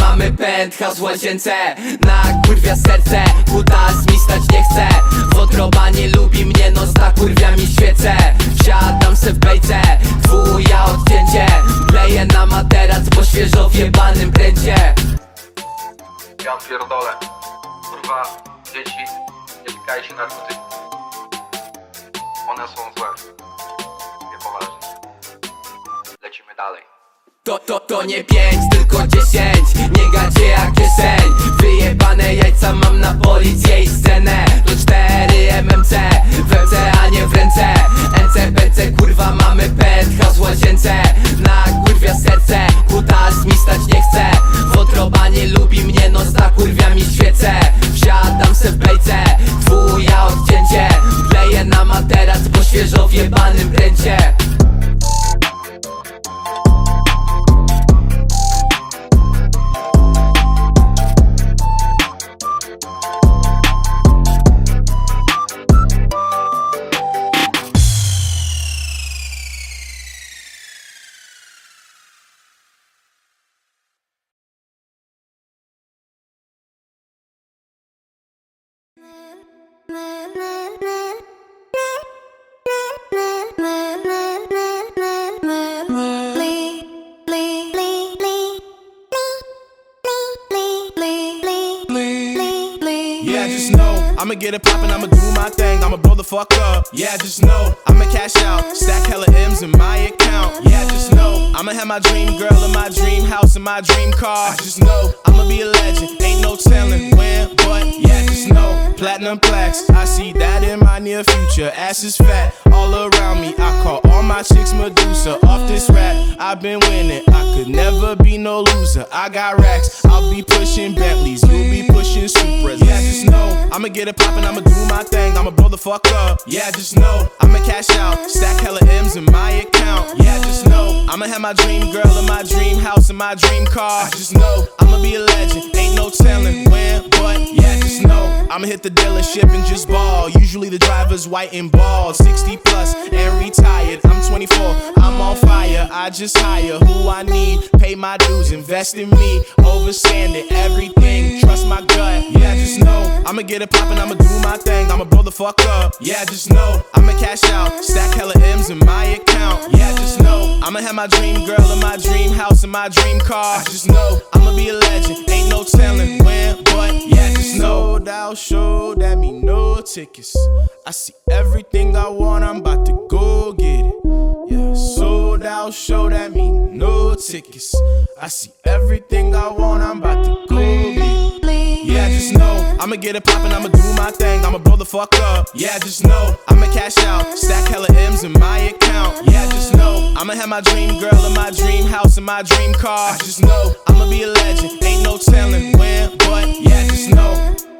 mamy penthouse w łazience. Na kurwia serce Kutas mi stać nie chce Wątroba nie lubi mnie No kurwia mi świecę. Wsiadam se w bejce Dwuja odcięcie. Kleję na materac Po świeżo wjebanym pręcie. Ja pierdolę. Kurwa, dzieci, nie tykajcie narkotyków. To, nie pięć, tylko dziesięć. Nie gadzie jak kieszeń. Wyjebane jajca mam na policję i scenę. To cztery MMC W MC, a nie w ręce. NCPC kurwa mamy penthouse w łazience. Na kurwia serce Kutas mi stać nie chce Wątroba nie lubi mnie No sta kurwia mi świecę Wsiadam se w bejce Yeah, just know I'ma get it poppin', I'ma do my thing, I'ma blow the fuck up. Yeah, just know I'ma cash out, stack hella M's in my account. Yeah, just know I'ma have my dream girl in my dream house in my dream car. I just know I'ma be a legend, ain't no telling when, but yeah, just know platinum plaques. I see that in my near future. Ass is fat all around me. I call all my chicks Medusa. Off this rap, I've been winning. I could never be no loser. I got racks, I'll be pushing Bentleys, you'll be pushing Supras. Yeah, just know I'ma get it poppin', I'ma do my thing, I'ma blow the fuck up. Yeah, just know I'ma cash out, stack hella M's in my account. Yeah, just know I'ma have my dream girl in my dream house in my dream car. I just know I'ma be a legend, I'ma hit the dealership and just ball. Usually the driver's white and bald, 60 plus and retired. I'm 24, I'm on fire. I just hire who I need, pay my dues, invest in me, overstand it, everything. Trust my gut, yeah, just know I'ma get it poppin', I'ma do my thing, I'ma blow the fuck up. Yeah, just know I'ma cash out, stack hella M's in my account. Yeah, just know I'ma have my dream girl in my dream house in my dream car. I just know I'ma be a legend, ain't no telling when, but yeah, just know thou show that me no tickets. I see everything I want, I'm about to go get it. Yeah, sold out show that me no tickets. I see everything I want, I'm about to go get it. Yeah, just know I'ma get it poppin', I'ma do my thing, I'ma blow the fuck up. Yeah, just know I'ma cash out, stack hella M's in my account. Yeah, just know I'ma have my dream girl in my dream house in my dream car. I just know I'ma be a legend, ain't no telling when, but yeah, just know.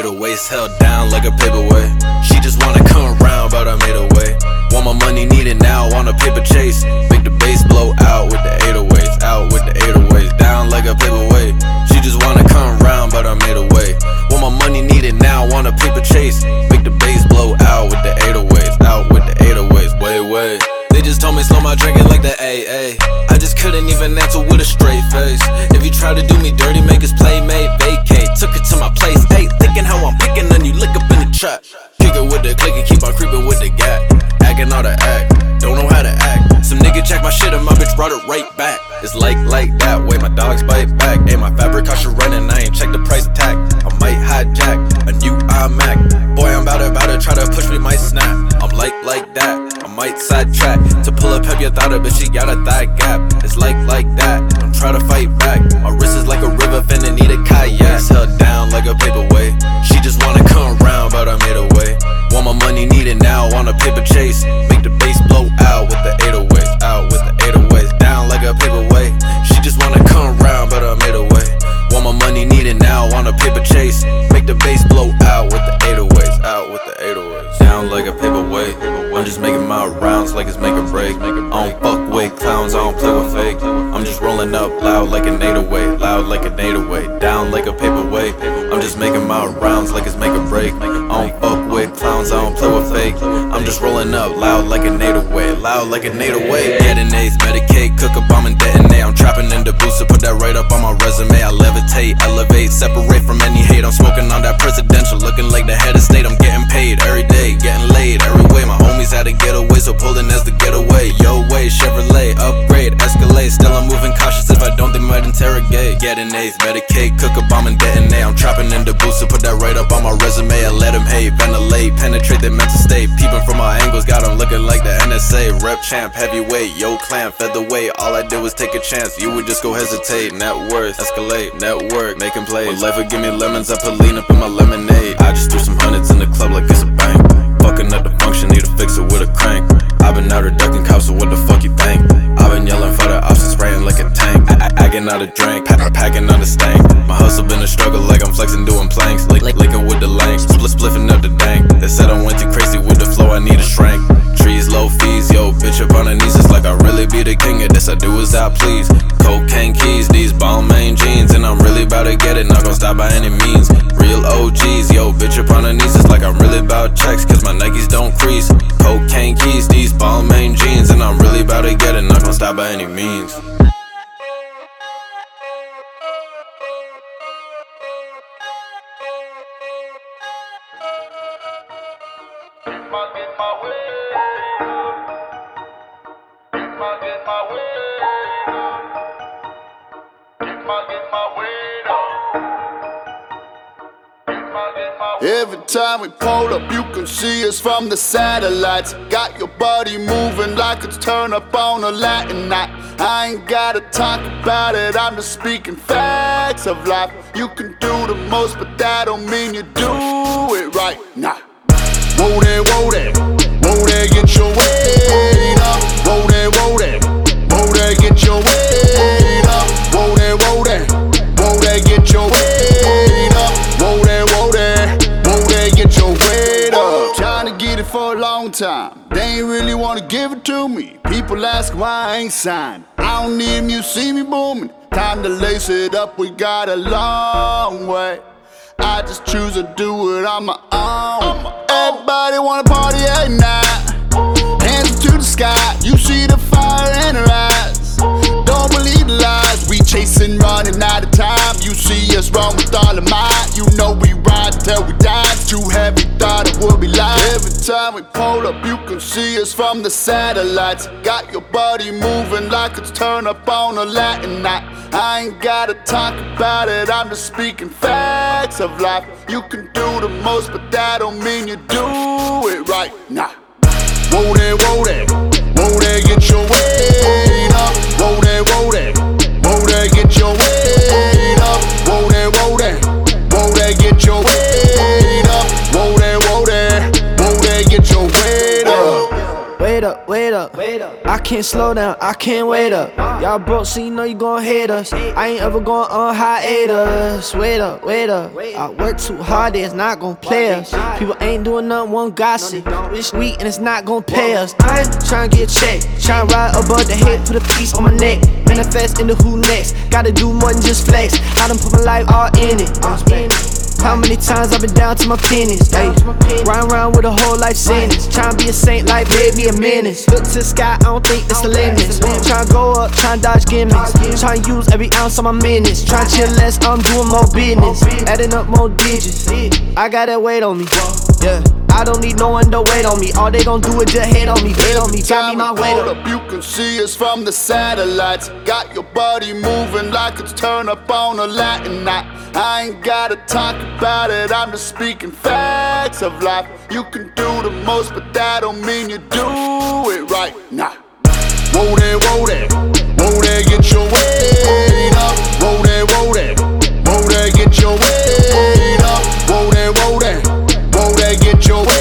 Eight waist held down like a paperweight. She just wanna come around, but I made a way. Want my money needed now on a paper chase. Make the bass blow out with the 808s, out with the 808s, down like a paperweight. She just wanna come around, but I made a way. Want my money needed now on a paper chase. Make the bass blow out with the 808s, out with the 808s, way, way. They just told me slow my drinking like the AA. I just couldn't even answer with a straight face. If you try to do me dirty, make us playmate the click and keep on creeping with the gap. Acting all the act, don't know how to act. Some nigga check my shit and my bitch brought it right back. It's like, like that way, my dogs bite back. Hey, my fabric cost you running, I ain't check the price tag. I might hijack a new iMac. Boy, I'm about to, about to try to push me, might snap. I'm like, like that. I might sidetrack to pull up, have you thought it, but she got a thigh gap. It's like, like that. I'm try to fight back. My wrist is like a river, finna need a kayak. Like it's make or break. I don't fuck with clowns, I don't play with fake. I'm just rolling up loud like an 808, loud like an 808. Down like a paperweight. I'm just making my rounds like it's make or break. I don't fuck with clowns, I don't play with fake. I'm just rolling up loud like a 808, loud like an 808. Getting A's, medicate, cook a bomb and detonate. I'm trapping in the booster, put that right up on my resume. I levitate, elevate, separate from any hate. I'm smoking on that presidential, looking like the head of state. I'm getting paid every day, getting laid every way. My homies had a getaway, so pulling as the getaway. Yo, way, Chevrolet, upgrade, escalate. Still, I'm moving cautious if I don't, they might interrogate. Getting A's, medicate, cook a bomb and detonate. I'm trapping in the booster, put that right up on my resume. I let them hate, ventilate, penetrate their mental state. Peeping from my angles, got them looking like the NSA. Rep champ, heavyweight, yo clan, featherweight. All I did was take a chance, you would just go hesitate. Net worth, escalate, network, making plays. Life give me lemons, I put lean up in my lemonade. I just threw some hundreds in the club like it's a bank. Fucking up the function, need to fix it with a crank. I've been out here ducking cops, so what the fuck you think? I've been yelling for the ops and spraying like a tank. I- I- out a drink, pa- packing on the stank. My hustle been a struggle, like I'm flexing, doing planks. Licking with the length, spliffing up the dank. They said I went too crazy with the flow, I need a shrink. Trees, low fees, yo, bitch up on her knees. It's like I really be the king of this. I do as I please. Cocaine keys, these Balmain jeans, and I'm really about to get it. Not gonna stop by any means. Real OGs, yo, bitch up on her knees. It's like I'm really about checks, cause my Nikes don't crease. Cocaine keys, these Balmain jeans, and I'm really about to get it. Not gonna stop by any means. Every time we pull up, you can see us from the satellites. Got your body moving like it's turn up on a Latin night. I ain't gotta talk about it, I'm just speaking facts of life. You can do the most, but that don't mean you do it right. Nah. Whoa there, whoa there, whoa there, get your weight ain't really wanna give it to me. People ask why I ain't signed. I don't need 'em, you see me booming. Time to lace it up, we got a long way. I just choose to do it on my own. Everybody wanna party at night. Hands to the sky, you see the fire in her eyes. Don't believe the lies, we chasing, running out of time. You see us run with all of might. You know we ride till we die. Too heavy, thought it would be light. Every time we pull up, you can see us from the satellites. Got your body moving like it's turn up on a Latin night. I ain't gotta talk about it, I'm just speaking facts of life. You can do the most, but that don't mean you do it right. Nah. Whoa there, whoa there, whoa there, get your weight up. Whoa there, whoa there, up. I can't slow down, I can't wait up. Y'all broke, so you know you gon' hate us. I ain't ever going on hiatus. Wait up, wait up. I work too hard, it's not gon' play us. People ain't doing nothing, won't gossip. It's weak and it's not gon' pay us. I ain't tryna get checked, tryna ride above the head, put a piece on my neck. Manifest into who next. Gotta do more than just flex. I done put my life all in it. How many times I've been down to my pennies? Ayy, run around with a whole life sentence. Tryna be a saint, like babe, be a menace. Look to the sky, I don't think it's the limits. Tryna go up, tryna dodge gimmicks. Tryna use every ounce of my minutes. Tryna chill less, I'm doing more business. Adding up more digits. I got that weight on me. Yeah, I don't need no one to wait on me. All they gon' do is just hate on me, hate on me. Tell me my weight up, you can see us from the satellites. Got your body moving like it's turn up on a Latin night. I ain't gotta talk about it, I'm just speaking facts of life. You can do the most, but that don't mean you do it right. Nah. Whoa there, whoa there, Whoa there, get your weight up. Whoa there, whoa there. Whoa there, get your weight up. Whoa there, whoa there. Whoa there, get your weight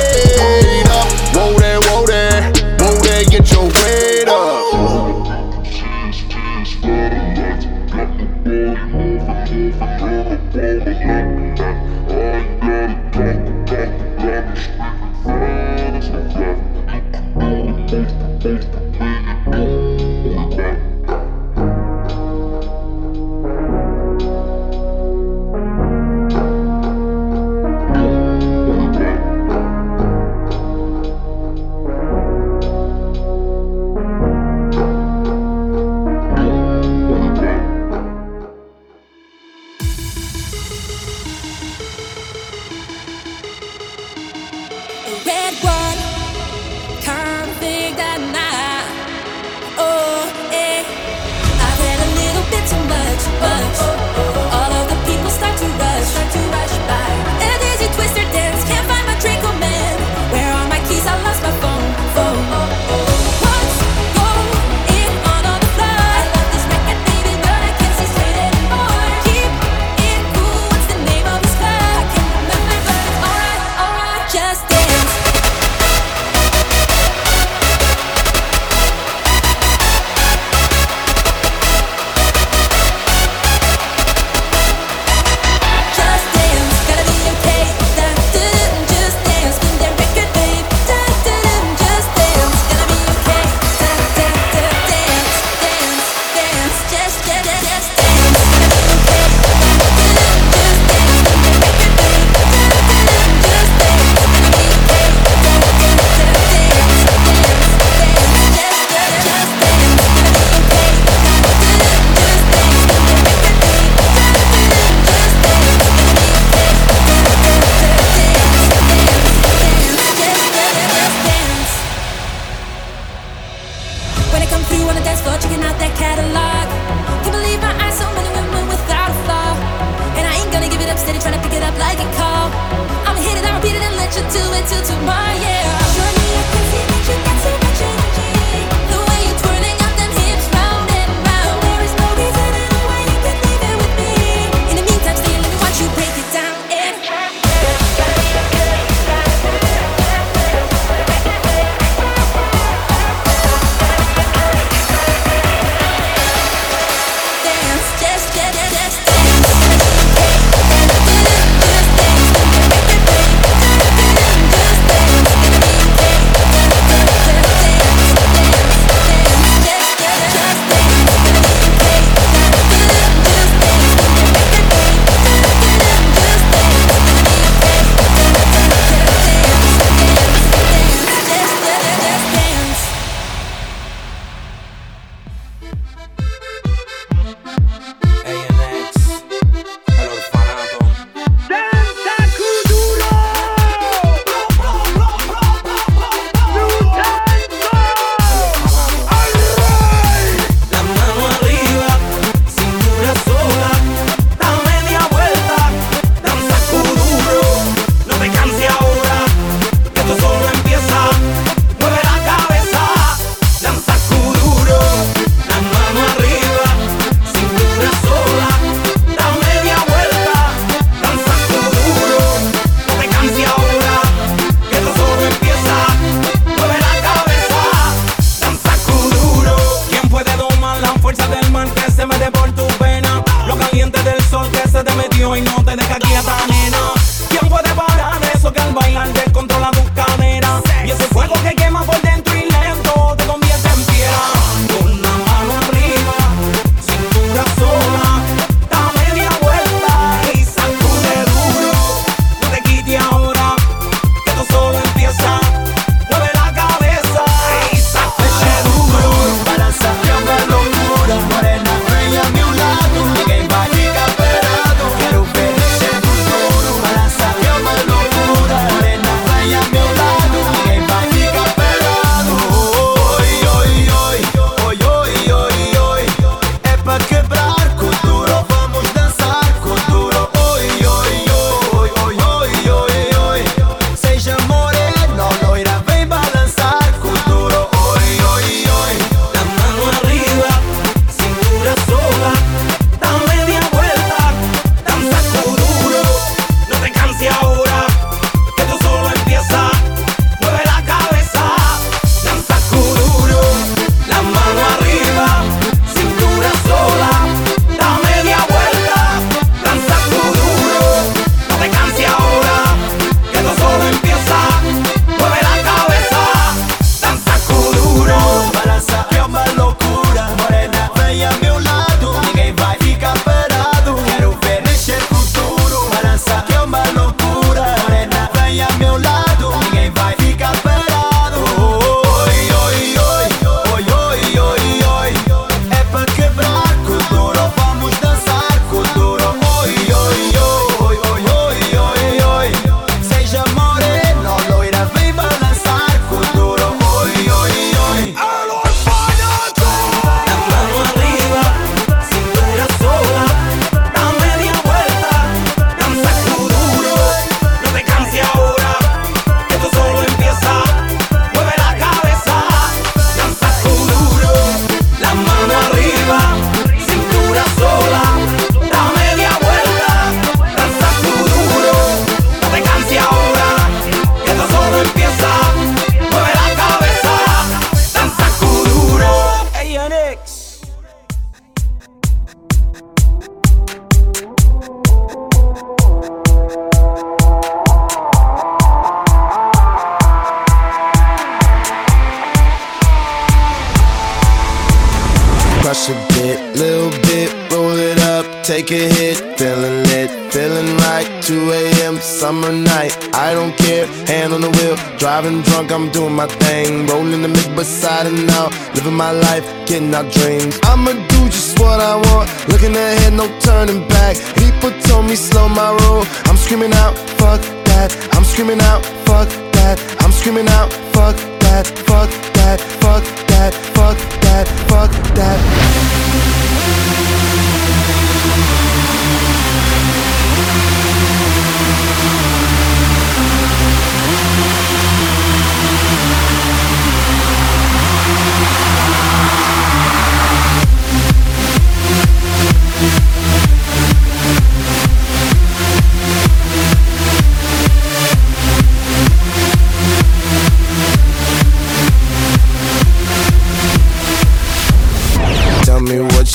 Beside and out, living my life, getting out dreams. I'ma do just what I want, looking ahead, no turning back. People told me slow my roll, I'm screaming out, fuck that, I'm screaming out, fuck that, I'm screaming out, fuck that, fuck that, fuck that, fuck that, fuck that.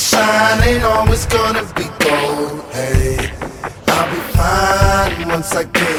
Shine ain't always gonna be gold. Hey, I'll be fine once I get